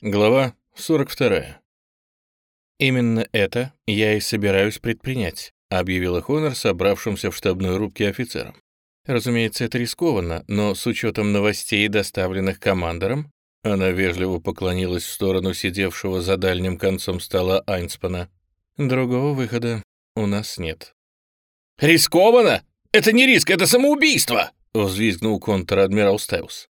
Глава 42. «Именно это я и собираюсь предпринять», — объявила Хонор собравшимся в штабной рубке офицерам. «Разумеется, это рискованно, но с учетом новостей, доставленных командором...» Она вежливо поклонилась в сторону сидевшего за дальним концом стола Айнспана. «Другого выхода у нас нет». «Рискованно? Это не риск, это самоубийство!» — взвизгнул контр-адмирал Стайлс.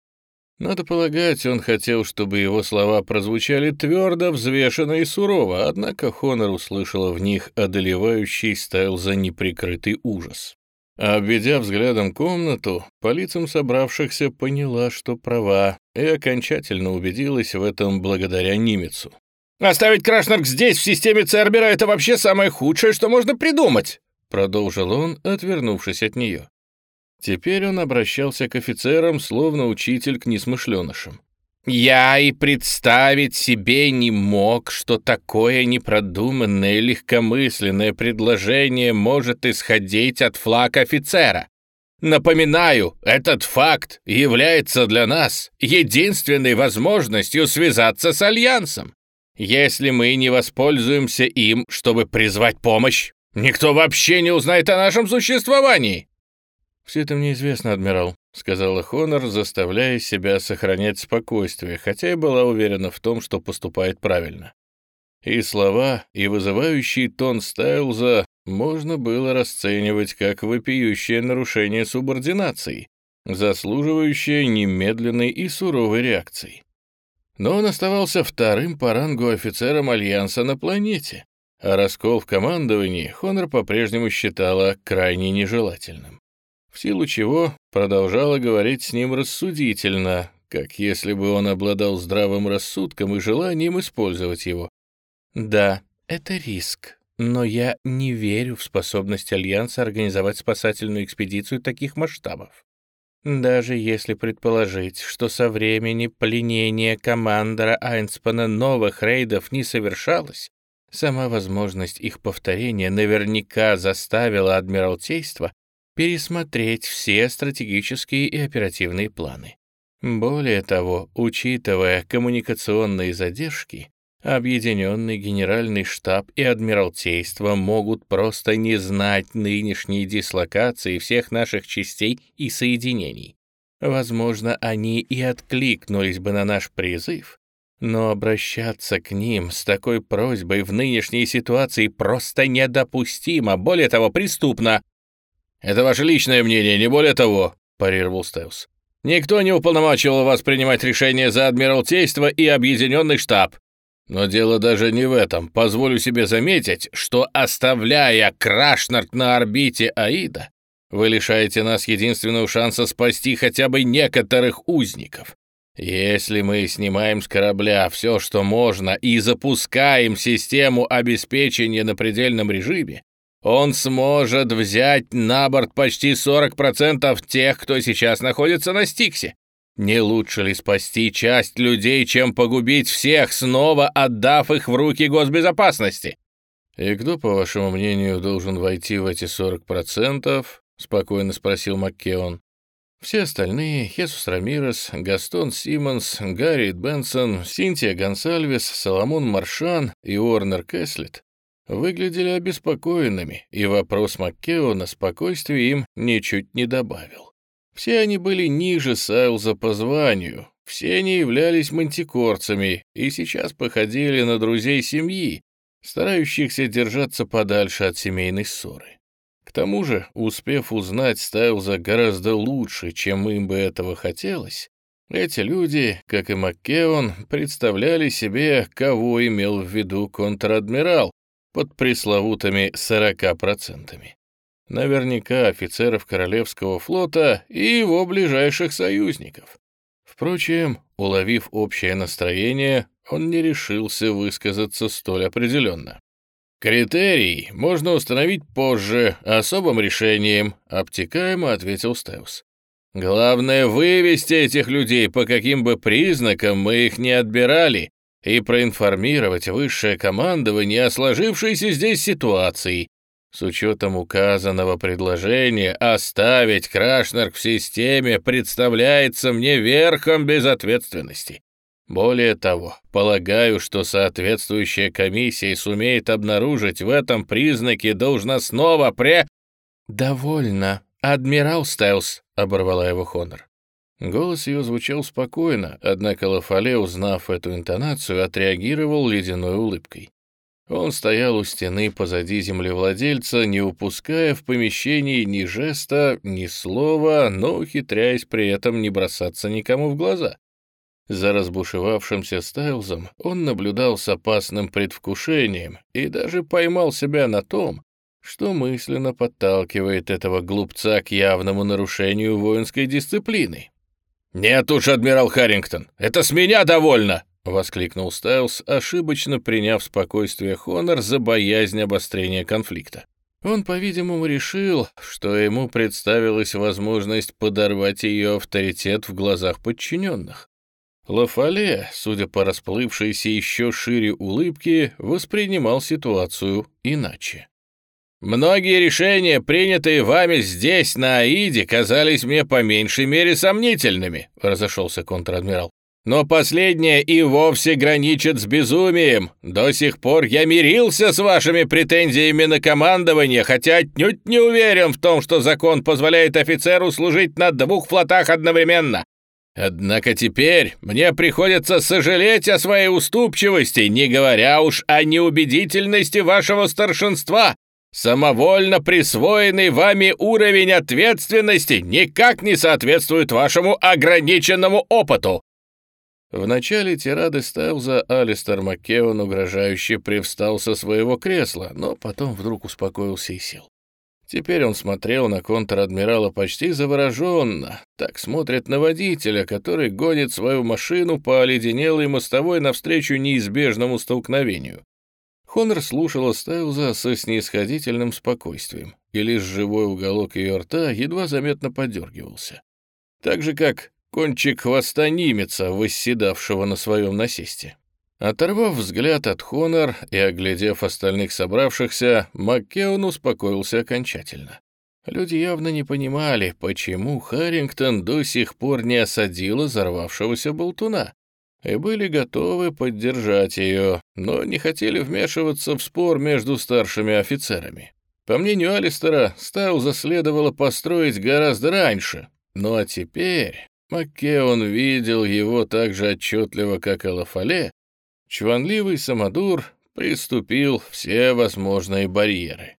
Надо полагать, он хотел, чтобы его слова прозвучали твердо, взвешенно и сурово, однако Хонор услышала в них одолевающий стайл за неприкрытый ужас. А обведя взглядом комнату, по лицам собравшихся поняла, что права, и окончательно убедилась в этом благодаря Нимецу. «Оставить Крашнарк здесь, в системе Цербера, это вообще самое худшее, что можно придумать!» Продолжил он, отвернувшись от нее. Теперь он обращался к офицерам, словно учитель к несмышленышам. «Я и представить себе не мог, что такое непродуманное легкомысленное предложение может исходить от флаг офицера. Напоминаю, этот факт является для нас единственной возможностью связаться с Альянсом. Если мы не воспользуемся им, чтобы призвать помощь, никто вообще не узнает о нашем существовании. «Все это мне известно, адмирал», — сказала Хонор, заставляя себя сохранять спокойствие, хотя и была уверена в том, что поступает правильно. И слова, и вызывающий тон Стайлза можно было расценивать как вопиющее нарушение субординации, заслуживающее немедленной и суровой реакции. Но он оставался вторым по рангу офицером Альянса на планете, а раскол в командовании Хонор по-прежнему считала крайне нежелательным силу чего продолжала говорить с ним рассудительно, как если бы он обладал здравым рассудком и желанием использовать его. «Да, это риск, но я не верю в способность Альянса организовать спасательную экспедицию таких масштабов. Даже если предположить, что со времени пленения командора Айнспана новых рейдов не совершалось, сама возможность их повторения наверняка заставила Адмиралтейство пересмотреть все стратегические и оперативные планы. Более того, учитывая коммуникационные задержки, Объединенный Генеральный штаб и Адмиралтейство могут просто не знать нынешней дислокации всех наших частей и соединений. Возможно, они и откликнулись бы на наш призыв, но обращаться к ним с такой просьбой в нынешней ситуации просто недопустимо, более того, преступно. «Это ваше личное мнение, не более того», — парировал Стелс. «Никто не уполномочивал вас принимать решения за Адмиралтейство и Объединенный штаб. Но дело даже не в этом. Позволю себе заметить, что, оставляя Крашнард на орбите Аида, вы лишаете нас единственного шанса спасти хотя бы некоторых узников. Если мы снимаем с корабля все, что можно, и запускаем систему обеспечения на предельном режиме, он сможет взять на борт почти 40% тех, кто сейчас находится на Стиксе. Не лучше ли спасти часть людей, чем погубить всех, снова отдав их в руки госбезопасности? «И кто, по вашему мнению, должен войти в эти 40%?» — спокойно спросил Маккеон. Все остальные — Хесус Рамирес, Гастон Симмонс, Гарри Бенсон, Синтия Гонсальвес, Соломон Маршан и Уорнер Кэслет выглядели обеспокоенными, и вопрос Маккеона спокойствия им ничуть не добавил. Все они были ниже Сайлза по званию, все они являлись мантикорцами и сейчас походили на друзей семьи, старающихся держаться подальше от семейной ссоры. К тому же, успев узнать Стайлза гораздо лучше, чем им бы этого хотелось, эти люди, как и Маккеон, представляли себе, кого имел в виду контр-адмирал, под пресловутыми 40%. Наверняка офицеров Королевского флота и его ближайших союзников. Впрочем, уловив общее настроение, он не решился высказаться столь определенно. «Критерий можно установить позже, особым решением», — обтекаемо ответил Стеус. «Главное — вывести этих людей, по каким бы признакам мы их не отбирали, и проинформировать высшее командование о сложившейся здесь ситуации. С учетом указанного предложения оставить Крашнерк в системе представляется мне верхом безответственности. Более того, полагаю, что соответствующая комиссия сумеет обнаружить в этом признаки должностного пре...» «Довольно, адмирал Стайлс», — оборвала его Хонор. Голос ее звучал спокойно, однако Лафале, узнав эту интонацию, отреагировал ледяной улыбкой. Он стоял у стены позади землевладельца, не упуская в помещении ни жеста, ни слова, но ухитряясь при этом не бросаться никому в глаза. За разбушевавшимся Стайлзом он наблюдал с опасным предвкушением и даже поймал себя на том, что мысленно подталкивает этого глупца к явному нарушению воинской дисциплины. «Нет уж, адмирал Харрингтон, это с меня довольно!» — воскликнул Стайлс, ошибочно приняв спокойствие Хонор за боязнь обострения конфликта. Он, по-видимому, решил, что ему представилась возможность подорвать ее авторитет в глазах подчиненных. Лафале, судя по расплывшейся еще шире улыбке, воспринимал ситуацию иначе. «Многие решения, принятые вами здесь, на Аиде, казались мне по меньшей мере сомнительными», — разошелся контр-адмирал. «Но последнее и вовсе граничит с безумием. До сих пор я мирился с вашими претензиями на командование, хотя отнюдь не уверен в том, что закон позволяет офицеру служить на двух флотах одновременно. Однако теперь мне приходится сожалеть о своей уступчивости, не говоря уж о неубедительности вашего старшинства, Самовольно присвоенный вами уровень ответственности никак не соответствует вашему ограниченному опыту. В начале тирады Стайлза Алистер Маккеон угрожающе привстал со своего кресла, но потом вдруг успокоился и сел. Теперь он смотрел на контр-адмирала почти завороженно, так смотрит на водителя, который гонит свою машину по оледенелой мостовой навстречу неизбежному столкновению. Хонор слушала Стайлза со снисходительным спокойствием, и лишь живой уголок ее рта едва заметно подергивался. Так же, как кончик хвоста немеца, восседавшего на своем насесте. Оторвав взгляд от Хонор и оглядев остальных собравшихся, Маккеон успокоился окончательно. Люди явно не понимали, почему Харрингтон до сих пор не осадил взорвавшегося болтуна и были готовы поддержать ее, но не хотели вмешиваться в спор между старшими офицерами. По мнению Алистера, Стауза следовало построить гораздо раньше, ну а теперь Маккеон видел его так же отчетливо, как и Лафале, чванливый самодур приступил все возможные барьеры.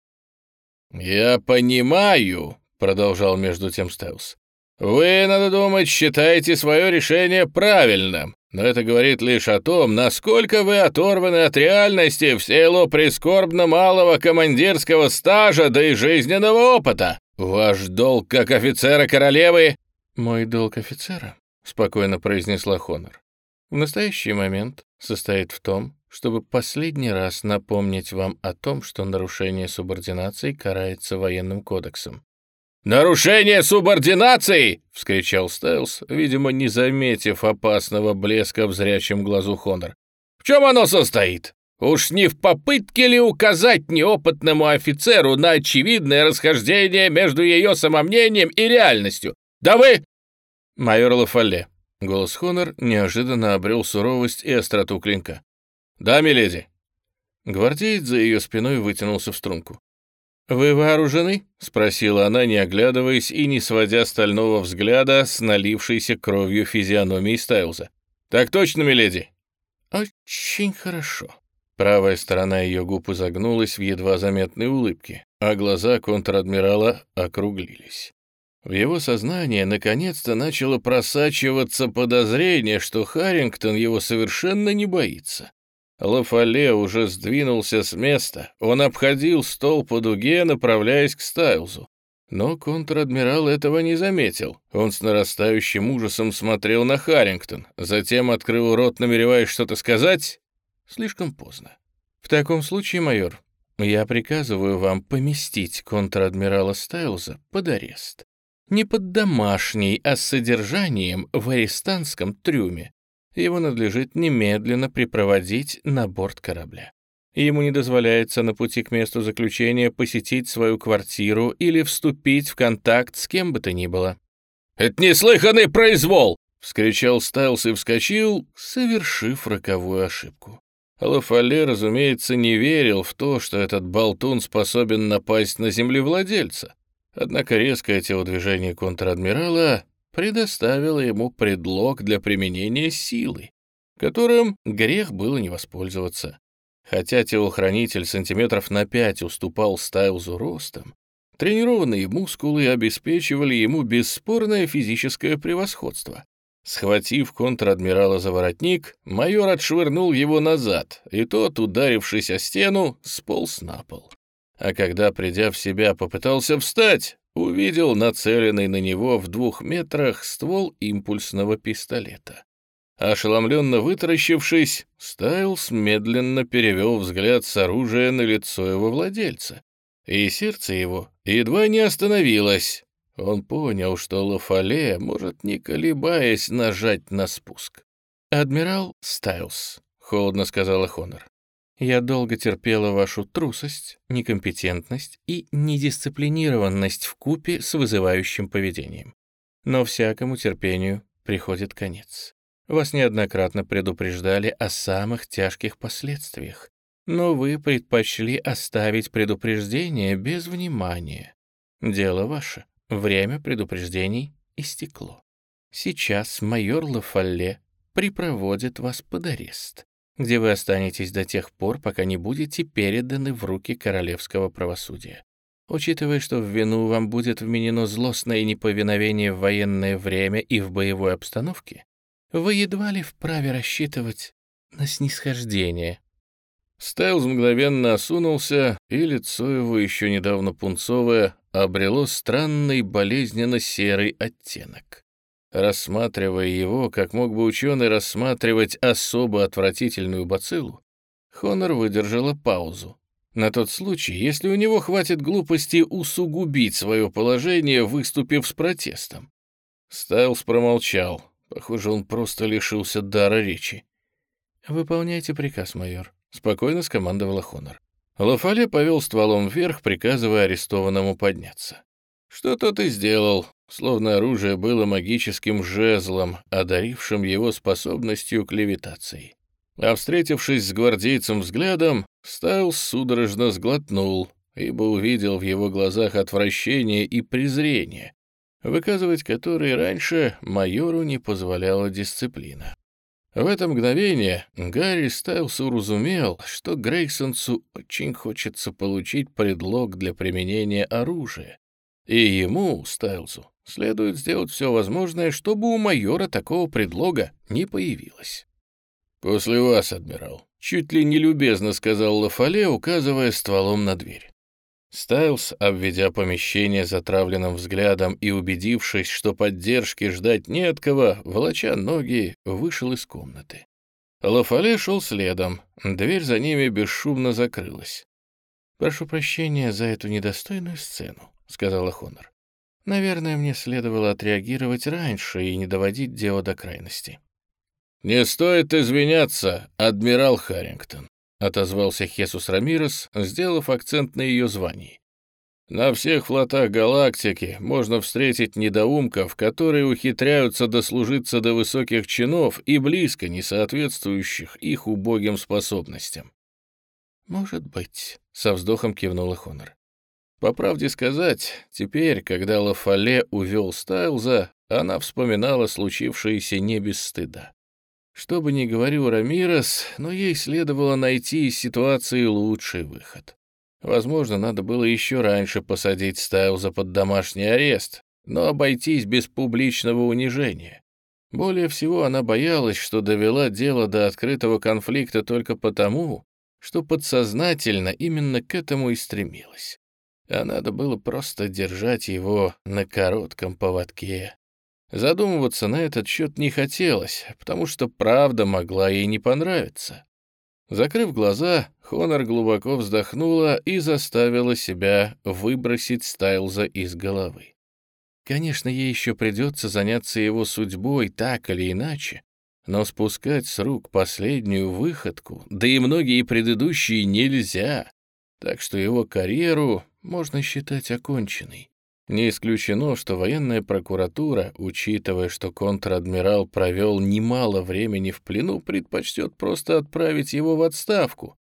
«Я понимаю», — продолжал между тем Стаус, «вы, надо думать, считаете свое решение правильным, но это говорит лишь о том, насколько вы оторваны от реальности в силу прискорбно малого командирского стажа да и жизненного опыта. Ваш долг как офицера королевы...» «Мой долг офицера», — спокойно произнесла Хонор, «в настоящий момент состоит в том, чтобы последний раз напомнить вам о том, что нарушение субординации карается военным кодексом. «Нарушение субординации!» — вскричал Стайлс, видимо, не заметив опасного блеска в зрячем глазу Хонор. «В чем оно состоит? Уж не в попытке ли указать неопытному офицеру на очевидное расхождение между ее самомнением и реальностью? Да вы...» «Майор Лафалле». Голос Хонор неожиданно обрел суровость и остроту клинка. «Да, миледи». Гвардеец за ее спиной вытянулся в струнку. «Вы вооружены?» — спросила она, не оглядываясь и не сводя стального взгляда с налившейся кровью физиономии Стайлза. «Так точно, миледи?» «Очень хорошо». Правая сторона ее губ изогнулась в едва заметной улыбке, а глаза контр-адмирала округлились. В его сознание наконец-то начало просачиваться подозрение, что Харрингтон его совершенно не боится. Лафале уже сдвинулся с места. Он обходил стол по дуге, направляясь к Стайлзу. Но контр-адмирал этого не заметил. Он с нарастающим ужасом смотрел на Харрингтон, затем открыл рот, намереваясь что-то сказать. Слишком поздно. «В таком случае, майор, я приказываю вам поместить контр-адмирала Стайлза под арест. Не под домашний, а с содержанием в арестантском трюме его надлежит немедленно припроводить на борт корабля. Ему не дозволяется на пути к месту заключения посетить свою квартиру или вступить в контакт с кем бы то ни было. «Это неслыханный произвол!» — вскричал Стайлс и вскочил, совершив роковую ошибку. Лафале, разумеется, не верил в то, что этот болтун способен напасть на землевладельца. Однако резкое телодвижение контр-адмирала предоставило ему предлог для применения силы, которым грех было не воспользоваться. Хотя телохранитель сантиметров на пять уступал Стайлзу ростом, тренированные мускулы обеспечивали ему бесспорное физическое превосходство. Схватив контр-адмирала за воротник, майор отшвырнул его назад, и тот, ударившись о стену, сполз на пол. А когда, придя в себя, попытался встать, увидел нацеленный на него в двух метрах ствол импульсного пистолета. Ошеломленно вытаращившись, Стайлс медленно перевел взгляд с оружия на лицо его владельца, и сердце его едва не остановилось, он понял, что Лафале может, не колебаясь, нажать на спуск. «Адмирал Стайлс», — холодно сказала Хонор, «я долго терпела вашу трусость, некомпетентность и недисциплинированность в купе с вызывающим поведением. Но всякому терпению приходит конец. Вас неоднократно предупреждали о самых тяжких последствиях, но вы предпочли оставить предупреждение без внимания. Дело ваше. Время предупреждений истекло. Сейчас майор Лафалле припроводит вас под арест, где вы останетесь до тех пор, пока не будете переданы в руки королевского правосудия. Учитывая, что в вину вам будет вменено злостное неповиновение в военное время и в боевой обстановке, вы едва ли вправе рассчитывать на снисхождение. Стайлз мгновенно осунулся, и лицо его, еще недавно пунцовое, обрело странный болезненно-серый оттенок. Рассматривая его, как мог бы ученый рассматривать особо отвратительную бациллу, Хонор выдержала паузу. На тот случай, если у него хватит глупости усугубить свое положение, выступив с протестом. Стайлс промолчал. Похоже, он просто лишился дара речи. «Выполняйте приказ, майор», — спокойно скомандовала Хонор. Лафале повел стволом вверх, приказывая арестованному подняться. Что тот и сделал, словно оружие было магическим жезлом, одарившим его способностью к левитации. А встретившись с гвардейцем взглядом, Стайлс судорожно сглотнул, ибо увидел в его глазах отвращение и презрение, выказывать которые раньше майору не позволяла дисциплина. В это мгновение Гарри Стайлс уразумел, что Грейсонсу очень хочется получить предлог для применения оружия, и ему, Стайлсу, следует сделать все возможное, чтобы у майора такого предлога не появилось. «После вас, адмирал», — чуть ли не любезно сказал Лафале, указывая стволом на дверь. Стайлс, обведя помещение затравленным взглядом и убедившись, что поддержки ждать не от кого, волоча ноги, вышел из комнаты. Лафале шел следом, дверь за ними бесшумно закрылась. «Прошу прощения за эту недостойную сцену», — сказала Хонор. «Наверное, мне следовало отреагировать раньше и не доводить дело до крайности». «Не стоит извиняться, адмирал Харрингтон. — отозвался Хесус Рамирес, сделав акцент на ее звании. «На всех флотах галактики можно встретить недоумков, которые ухитряются дослужиться до высоких чинов и близко не соответствующих их убогим способностям». «Может быть», — со вздохом кивнула Хонор. По правде сказать, теперь, когда Лафале увел Стайлза, она вспоминала случившееся не без стыда. Что бы ни говорил Рамирес, но ей следовало найти из ситуации лучший выход. Возможно, надо было еще раньше посадить Стайлза под домашний арест, но обойтись без публичного унижения. Более всего она боялась, что довела дело до открытого конфликта только потому, что подсознательно именно к этому и стремилась. А надо было просто держать его на коротком поводке. Задумываться на этот счет не хотелось, потому что правда могла ей не понравиться. Закрыв глаза, Хонор глубоко вздохнула и заставила себя выбросить Стайлза из головы. Конечно, ей еще придется заняться его судьбой так или иначе, но спускать с рук последнюю выходку, да и многие предыдущие нельзя, так что его карьеру можно считать оконченной. Не исключено, что военная прокуратура, учитывая, что контр-адмирал провел немало времени в плену, предпочтет просто отправить его в отставку.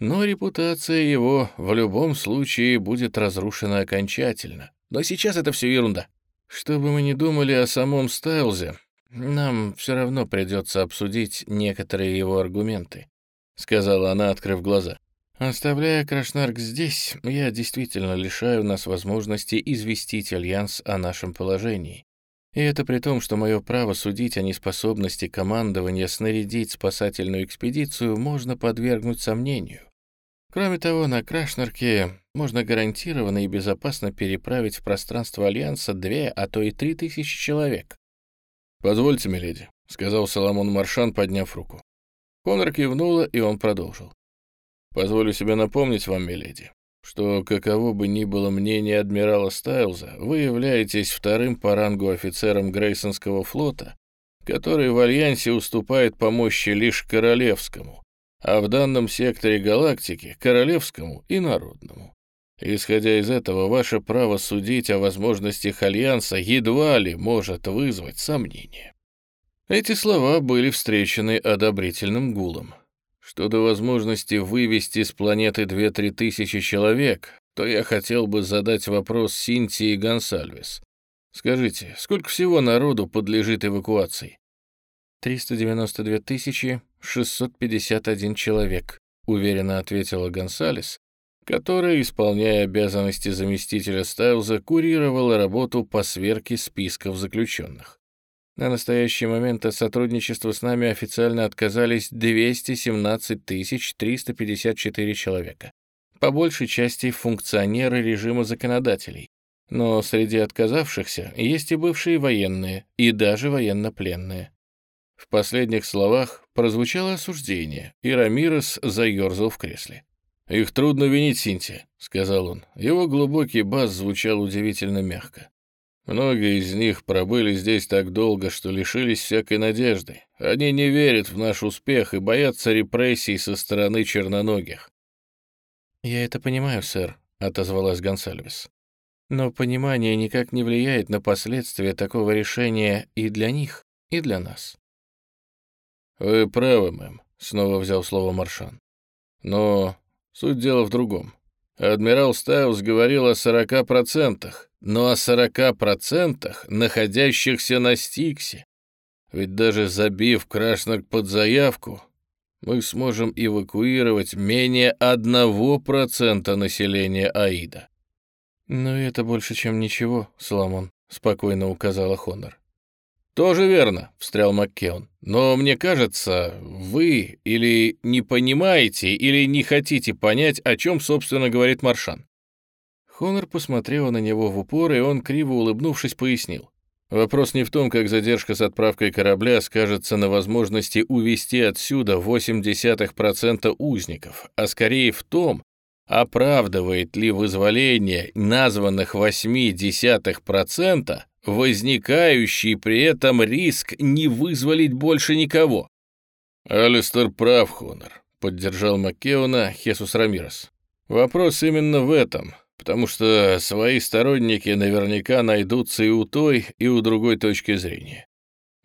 Но репутация его в любом случае будет разрушена окончательно. Но сейчас это все ерунда. Что бы мы ни думали о самом Стайлзе, нам все равно придется обсудить некоторые его аргументы, сказала она, открыв глаза. Оставляя Крашнарк здесь, я действительно лишаю нас возможности известить Альянс о нашем положении. И это при том, что мое право судить о неспособности командования снарядить спасательную экспедицию можно подвергнуть сомнению. Кроме того, на Крашнарке можно гарантированно и безопасно переправить в пространство Альянса две, а то и три тысячи человек. «Позвольте, миледи», — сказал Соломон Маршан, подняв руку. Конор кивнула, и он продолжил. Позволю себе напомнить вам, миледи, что каково бы ни было мнение адмирала Стайлза, вы являетесь вторым по рангу офицером Грейсонского флота, который в Альянсе уступает по мощи лишь Королевскому, а в данном секторе галактики — Королевскому и Народному. Исходя из этого, ваше право судить о возможностях Альянса едва ли может вызвать сомнения. Эти слова были встречены одобрительным гулом. Что до возможности вывести с планеты 2-3 тысячи человек, то я хотел бы задать вопрос Синтии Гонсальвес. Скажите, сколько всего народу подлежит эвакуации? 392 651 человек, уверенно ответила Гонсалес, которая, исполняя обязанности заместителя Стайлза, курировала работу по сверке списков заключенных. На настоящий момент от сотрудничества с нами официально отказались 217 354 человека. По большей части функционеры режима законодателей. Но среди отказавшихся есть и бывшие военные, и даже военнопленные. В последних словах прозвучало осуждение, и Рамирес заерзал в кресле. «Их трудно винить, Синтия», — сказал он. Его глубокий бас звучал удивительно мягко. Многие из них пробыли здесь так долго, что лишились всякой надежды. Они не верят в наш успех и боятся репрессий со стороны черноногих. «Я это понимаю, сэр», — отозвалась Гонсальвес. «Но понимание никак не влияет на последствия такого решения и для них, и для нас». «Вы правы, мэм», — снова взял слово Маршан. «Но суть дела в другом. Адмирал Стайлс говорил о сорока процентах, но о 40% находящихся на Стиксе. Ведь даже забив Крашнак под заявку, мы сможем эвакуировать менее 1% населения Аида. «Ну, это больше, чем ничего, Соломон», — спокойно указала Хонор. «Тоже верно», — встрял Маккеон. «Но мне кажется, вы или не понимаете, или не хотите понять, о чем, собственно, говорит Маршан. Хонор посмотрела на него в упор, и он, криво улыбнувшись, пояснил. Вопрос не в том, как задержка с отправкой корабля скажется на возможности увести отсюда 0,8% узников, а скорее в том, оправдывает ли вызволение названных 0,8% возникающий при этом риск не вызволить больше никого. «Алистер прав, Хонор», — поддержал Маккеона Хесус Рамирес. «Вопрос именно в этом потому что свои сторонники наверняка найдутся и у той, и у другой точки зрения.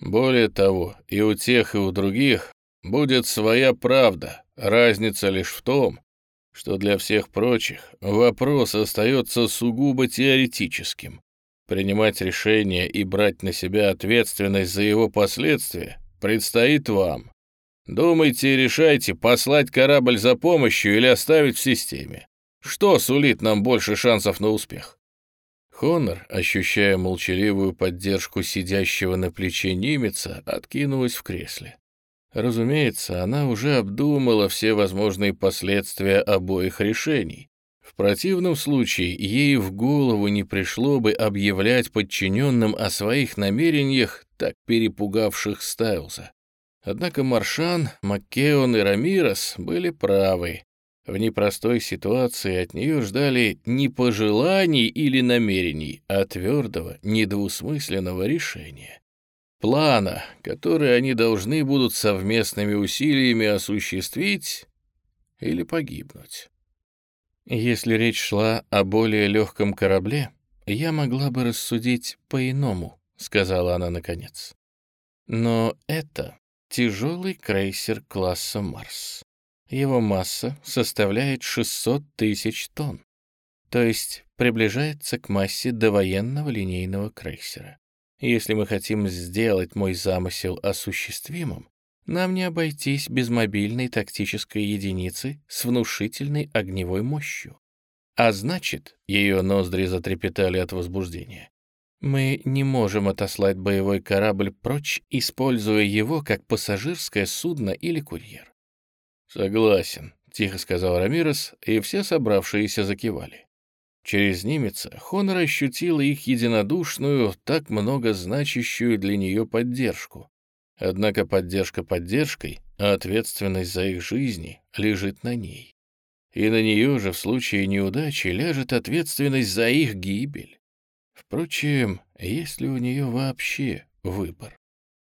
Более того, и у тех, и у других будет своя правда, разница лишь в том, что для всех прочих вопрос остается сугубо теоретическим. Принимать решение и брать на себя ответственность за его последствия предстоит вам. Думайте и решайте, послать корабль за помощью или оставить в системе. Что сулит нам больше шансов на успех? Хонор, ощущая молчаливую поддержку сидящего на плече немеца, откинулась в кресле. Разумеется, она уже обдумала все возможные последствия обоих решений. Противном случае ей в голову не пришло бы объявлять подчиненным о своих намерениях, так перепугавших Стайлза. Однако Маршан, Маккеон и Рамирос были правы. В непростой ситуации от нее ждали не пожеланий или намерений, а твердого, недвусмысленного решения. Плана, который они должны будут совместными усилиями осуществить или погибнуть. Если речь шла о более легком корабле, я могла бы рассудить по-иному», — сказала она наконец. «Но это тяжелый крейсер класса «Марс». Его масса составляет 600 тысяч тонн, то есть приближается к массе довоенного линейного крейсера. Если мы хотим сделать мой замысел осуществимым, нам не обойтись без мобильной тактической единицы с внушительной огневой мощью. А значит, ее ноздри затрепетали от возбуждения. Мы не можем отослать боевой корабль прочь, используя его как пассажирское судно или курьер. «Согласен», — тихо сказал Рамирес, и все собравшиеся закивали. Через немеца Хонор ощутила их единодушную, так много значащую для нее поддержку. Однако поддержка поддержкой, а ответственность за их жизни лежит на ней. И на нее же в случае неудачи ляжет ответственность за их гибель. Впрочем, есть ли у нее вообще выбор?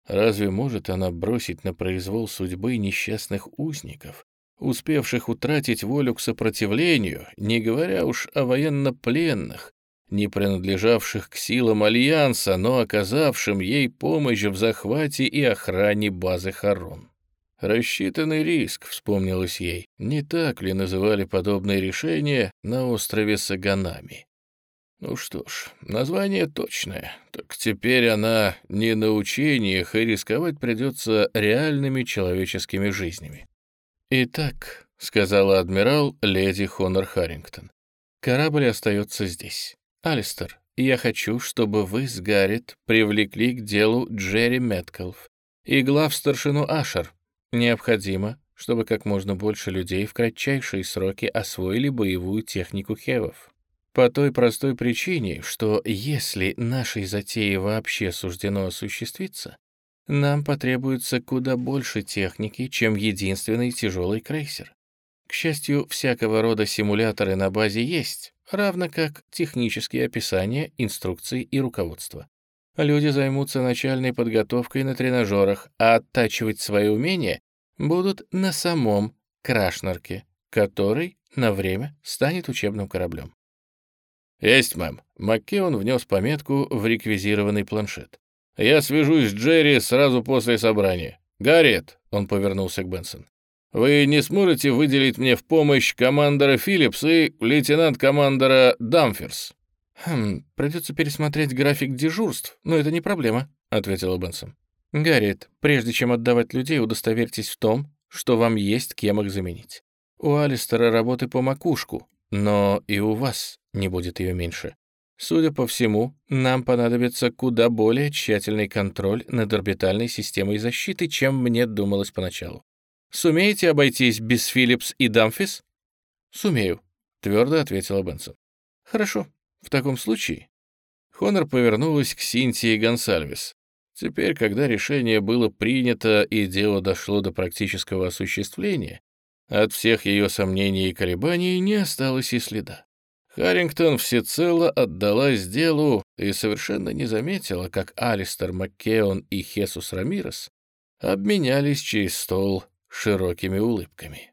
Разве может она бросить на произвол судьбы несчастных узников, успевших утратить волю к сопротивлению, не говоря уж о военнопленных, не принадлежавших к силам Альянса, но оказавшим ей помощь в захвате и охране базы Харон. Рассчитанный риск, вспомнилось ей, не так ли называли подобные решения на острове Саганами? Ну что ж, название точное, так теперь она не на учениях, и рисковать придется реальными человеческими жизнями. «Итак», — сказала адмирал леди Хонор Харрингтон, — «корабль остается здесь. Алистер, я хочу, чтобы вы с Гаррет привлекли к делу Джерри Меткалф и глав-старшину Ашер. Необходимо, чтобы как можно больше людей в кратчайшие сроки освоили боевую технику Хевов. По той простой причине, что если нашей затее вообще суждено осуществиться, нам потребуется куда больше техники, чем единственный тяжелый крейсер. К счастью, всякого рода симуляторы на базе есть, равно как технические описания, инструкции и руководство. Люди займутся начальной подготовкой на тренажерах, а оттачивать свои умения будут на самом Крашнерке, который на время станет учебным кораблем. «Есть, мэм». Маккеон внес пометку в реквизированный планшет. Я свяжусь с Джерри сразу после собрания. Гарриет, он повернулся к Бенсон. Вы не сможете выделить мне в помощь командора Филлипс и лейтенант-командора Дамферс? Хм, придется пересмотреть график дежурств, но это не проблема, ответила Бенсон. Гарриет, прежде чем отдавать людей, удостоверьтесь в том, что вам есть кем их заменить. У Алистера работы по макушку, но и у вас не будет ее меньше. Судя по всему, нам понадобится куда более тщательный контроль над орбитальной системой защиты, чем мне думалось поначалу. Сумеете обойтись без Филлипс и Дамфис? Сумею, твердо ответила Бенсон. Хорошо, в таком случае. Хонор повернулась к Синтии Гонсальвес. Теперь, когда решение было принято и дело дошло до практического осуществления, от всех ее сомнений и колебаний не осталось и следа. Харрингтон всецело отдалась делу и совершенно не заметила, как Алистер Маккеон и Хесус Рамирес обменялись через стол широкими улыбками.